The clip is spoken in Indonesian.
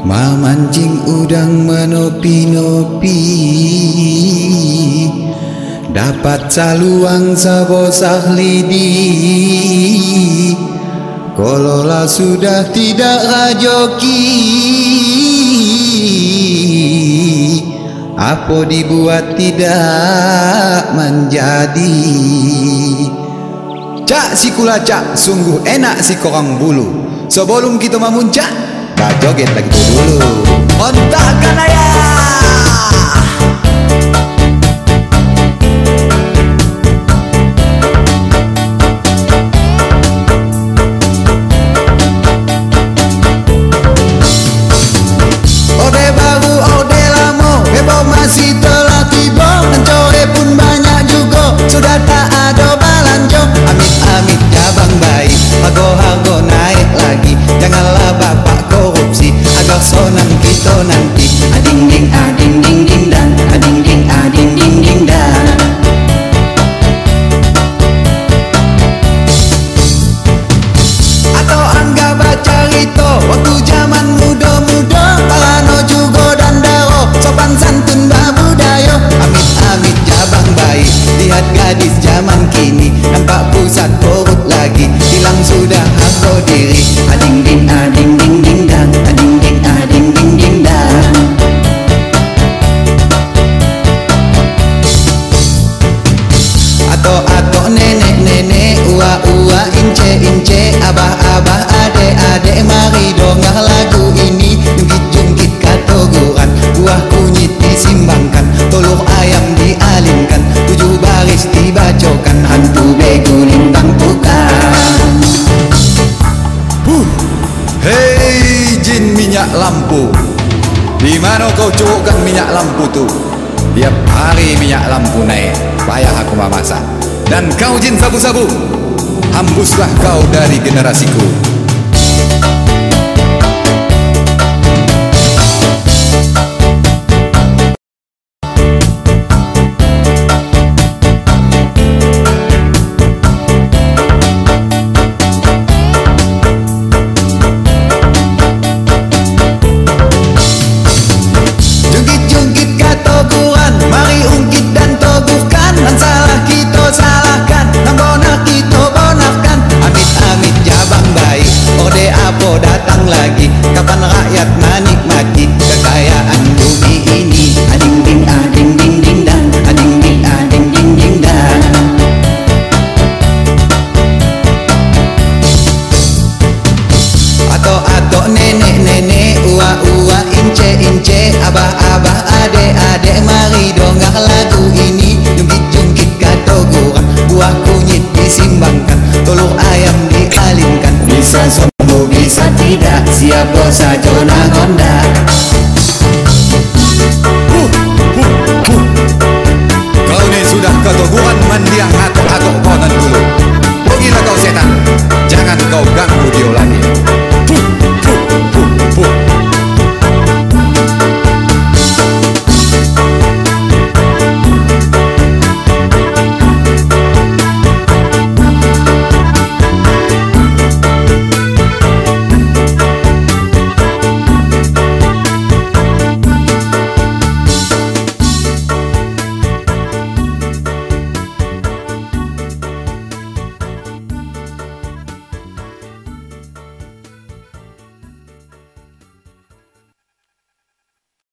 Mamancing udang menopi-nopi. Dapat saluang sabosah lidi Kolola sudah tidak rajoki. Apa dibuat tidak menjadi. Cak si kula cak. Sungguh enak si korang bulu. Sebelum kita memuncak Kita joget lagi dulu. Ontakkan ayah Agar sonang kita nanti. Ading ding ading ding ding dan Ading ding ading ding ding dan Atau anggap baca rito Waktu zaman muda-muda. Parano juga dan daro Sopan santun babudayo. Amit-amit jabang baik Lihat gadis zaman kini. Nampak pusat korut lagi Hilang sudah harga diri. Ading ding ading ding ding ding ading Atau atau nenek nenek ua ua ince ince abah abah ade ade mari dongah lagu ini jungkit jungkit katoguran buah kunyit disimbangkan telur ayam dialinkan tujuh baris dibacokan hantu beguling bangkukan Huh. Hei jin minyak lampu Di mana kau cukupkan minyak lampu tu? Tiap hari minyak lampu naik Payah aku memasak. Dan kau jin sabu-sabu Hambuslah kau dari generasiku